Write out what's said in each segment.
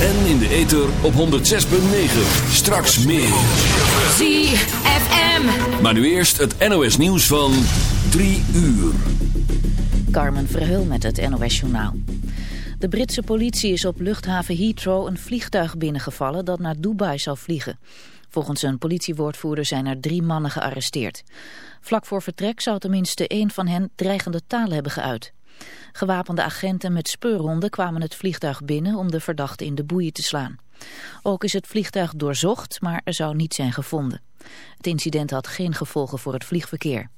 En in de ether op 106.9. Straks meer. ZFM. Maar nu eerst het NOS nieuws van 3 uur. Carmen Verheul met het NOS Journaal. De Britse politie is op luchthaven Heathrow een vliegtuig binnengevallen dat naar Dubai zou vliegen. Volgens een politiewoordvoerder zijn er drie mannen gearresteerd. Vlak voor vertrek zou tenminste één van hen dreigende talen hebben geuit. Gewapende agenten met speurhonden kwamen het vliegtuig binnen om de verdachte in de boeien te slaan. Ook is het vliegtuig doorzocht, maar er zou niet zijn gevonden. Het incident had geen gevolgen voor het vliegverkeer.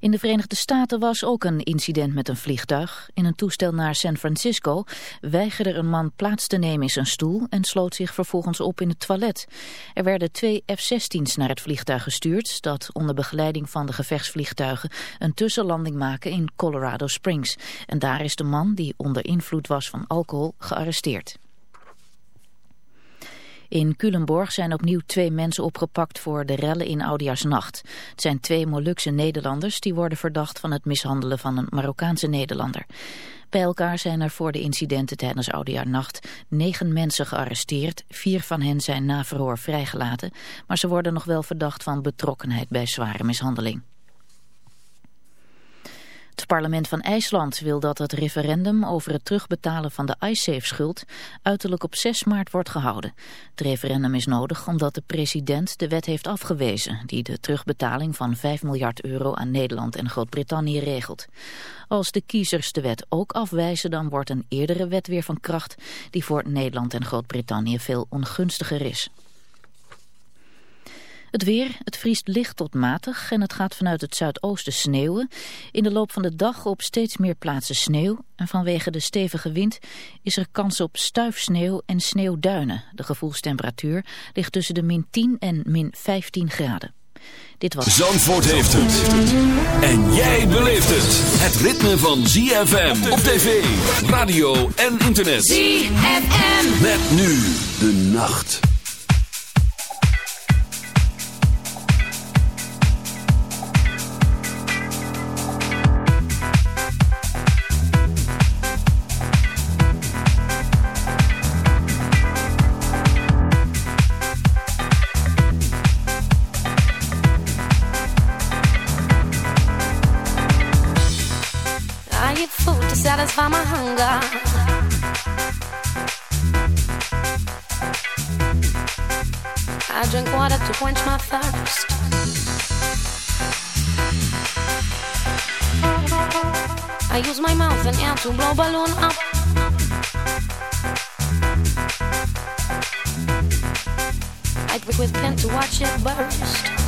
In de Verenigde Staten was ook een incident met een vliegtuig. In een toestel naar San Francisco weigerde een man plaats te nemen in zijn stoel en sloot zich vervolgens op in het toilet. Er werden twee F-16's naar het vliegtuig gestuurd dat onder begeleiding van de gevechtsvliegtuigen een tussenlanding maken in Colorado Springs. En daar is de man die onder invloed was van alcohol gearresteerd. In Culemborg zijn opnieuw twee mensen opgepakt voor de rellen in Oudjaarsnacht. Het zijn twee Molukse Nederlanders die worden verdacht van het mishandelen van een Marokkaanse Nederlander. Bij elkaar zijn er voor de incidenten tijdens Oudjaarnacht negen mensen gearresteerd. Vier van hen zijn na verhoor vrijgelaten, maar ze worden nog wel verdacht van betrokkenheid bij zware mishandeling. Het parlement van IJsland wil dat het referendum over het terugbetalen van de iSafe-schuld uiterlijk op 6 maart wordt gehouden. Het referendum is nodig omdat de president de wet heeft afgewezen die de terugbetaling van 5 miljard euro aan Nederland en Groot-Brittannië regelt. Als de kiezers de wet ook afwijzen dan wordt een eerdere wet weer van kracht die voor Nederland en Groot-Brittannië veel ongunstiger is. Het weer, het vriest licht tot matig en het gaat vanuit het zuidoosten sneeuwen. In de loop van de dag op steeds meer plaatsen sneeuw. En vanwege de stevige wind is er kans op stuifsneeuw en sneeuwduinen. De gevoelstemperatuur ligt tussen de min 10 en min 15 graden. Dit was... Zandvoort heeft het. En jij beleeft het. Het ritme van ZFM op tv, radio en internet. ZFM. Met nu de nacht. Satisfy my hunger. I drink water to quench my thirst. I use my mouth and air to blow balloon up. I drink with pen to watch it burst.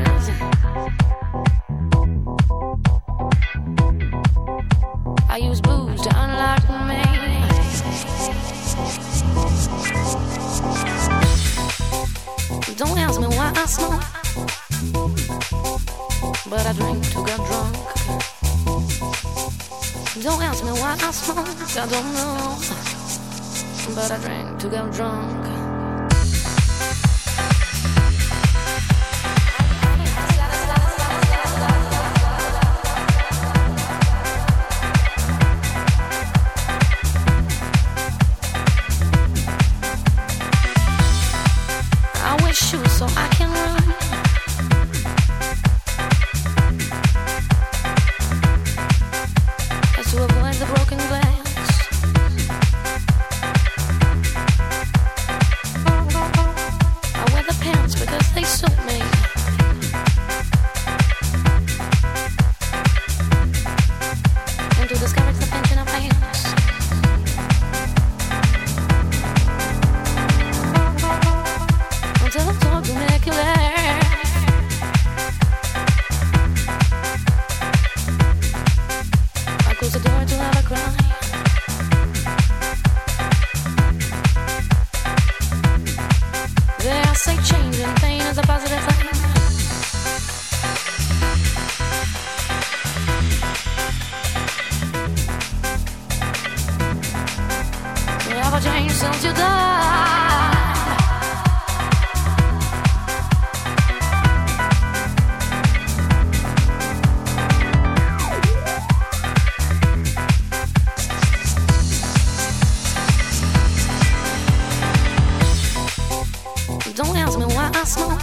Me why I don't know, but I drank to get drunk. Don't ask me why I smoke,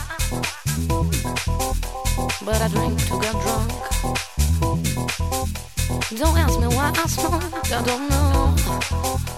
but I drink to get drunk. Don't ask me why I smoke, I don't know,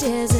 desert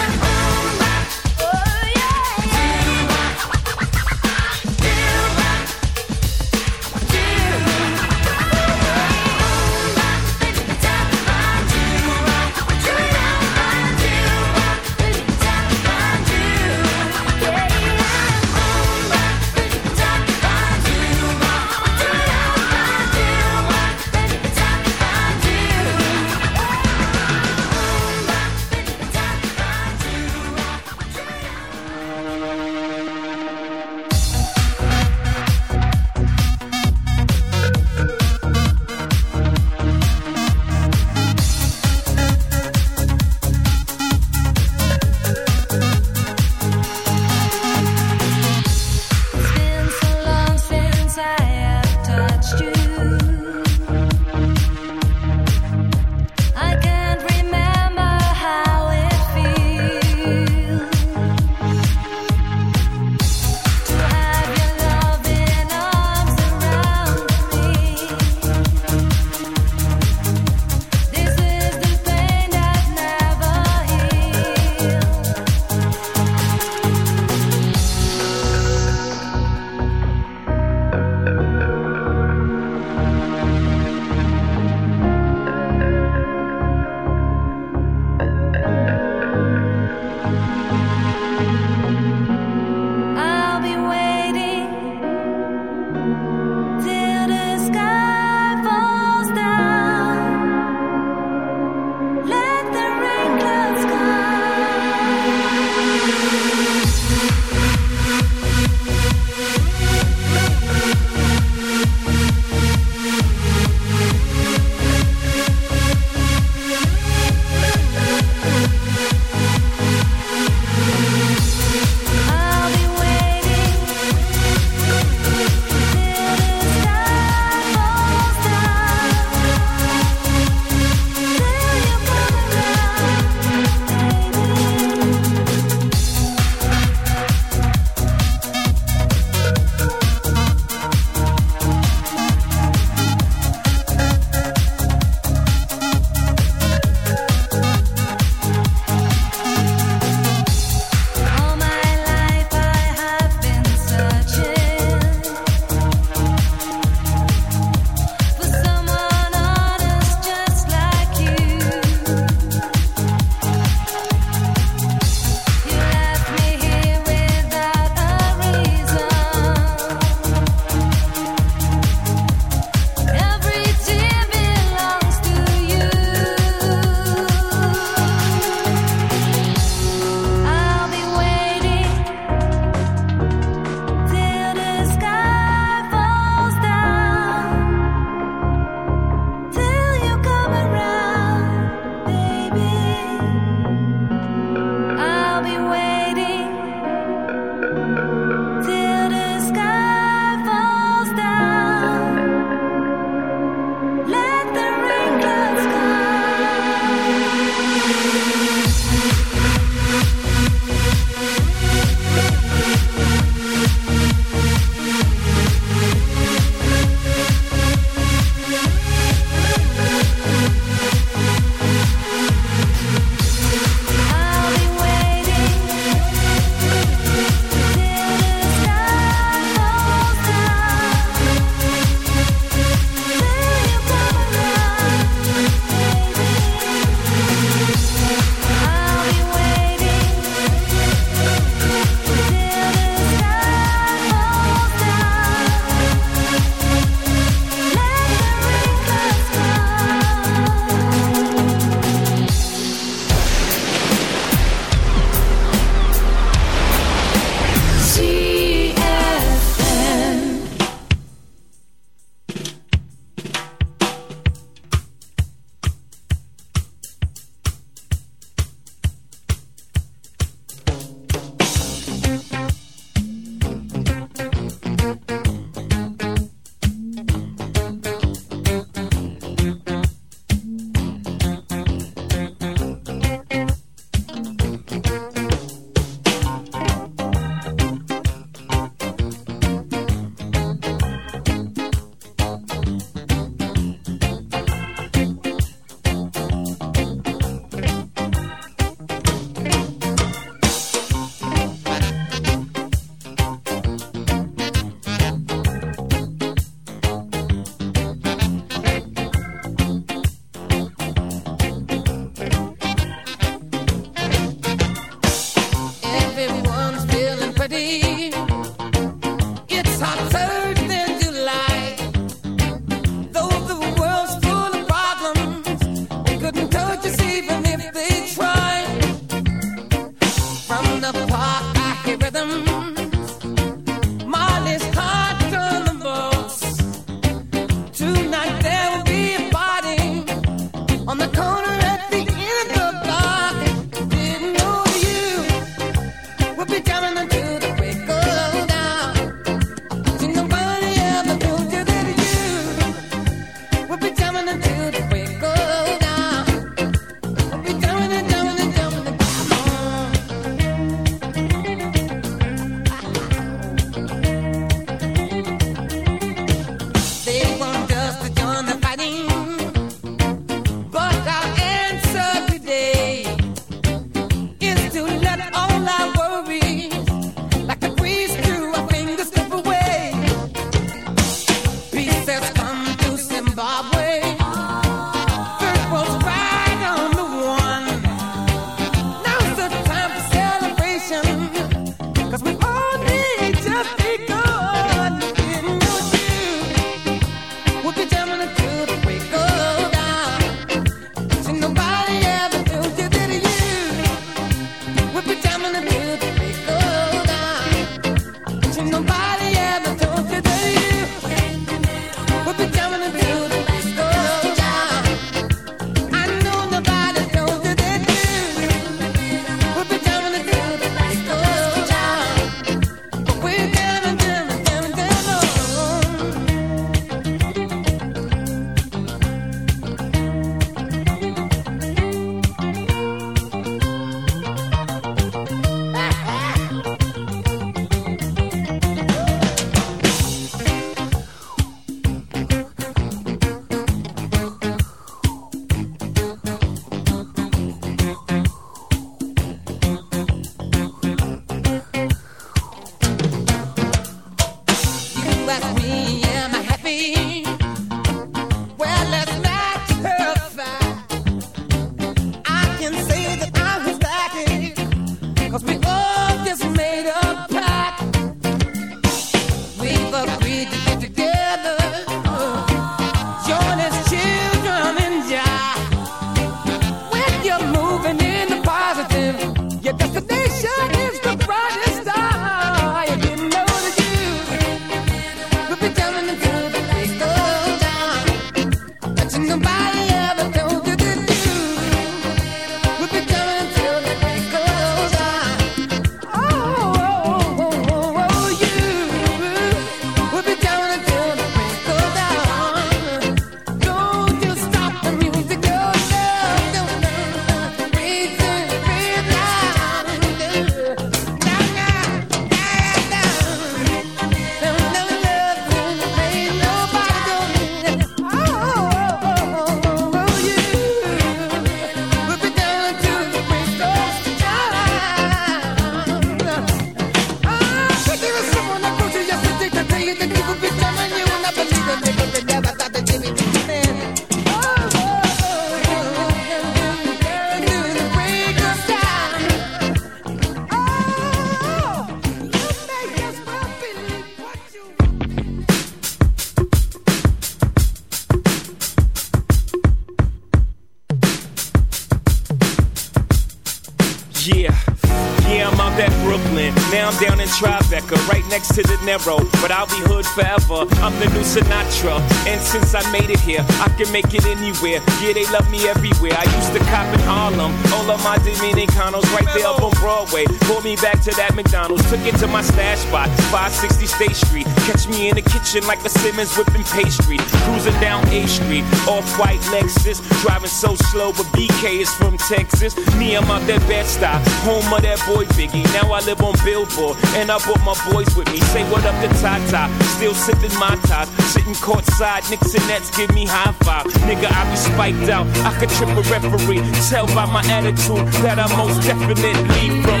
But I'll be hood forever. I'm the new Sinatra, and since I made it here, I can make it anywhere. Yeah, they love me everywhere. I used to cop in Harlem, all of my Dominicanos right there up on Broadway. Pulled me back to that McDonald's, took it to my stash spot, 560 State Street. Catch me in the kitchen like a Simmons whipping pastry. Cruising down A Street, off white Lexus. Driving so slow, but BK is from Texas. Me, I'm out that bed stop, home of that boy Biggie. Now I live on Billboard, and I brought my boys with me. Say what up to Tata, still sipping my top. Sitting courtside, Knicks and Nets give me high five. Nigga, I be spiked out, I could trip a referee. Tell by my attitude that I most definitely from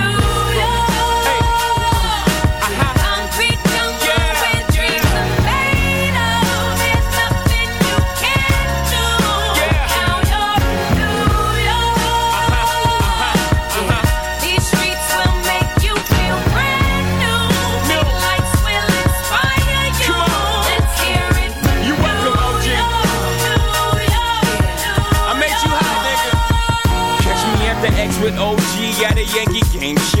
a Yankee game.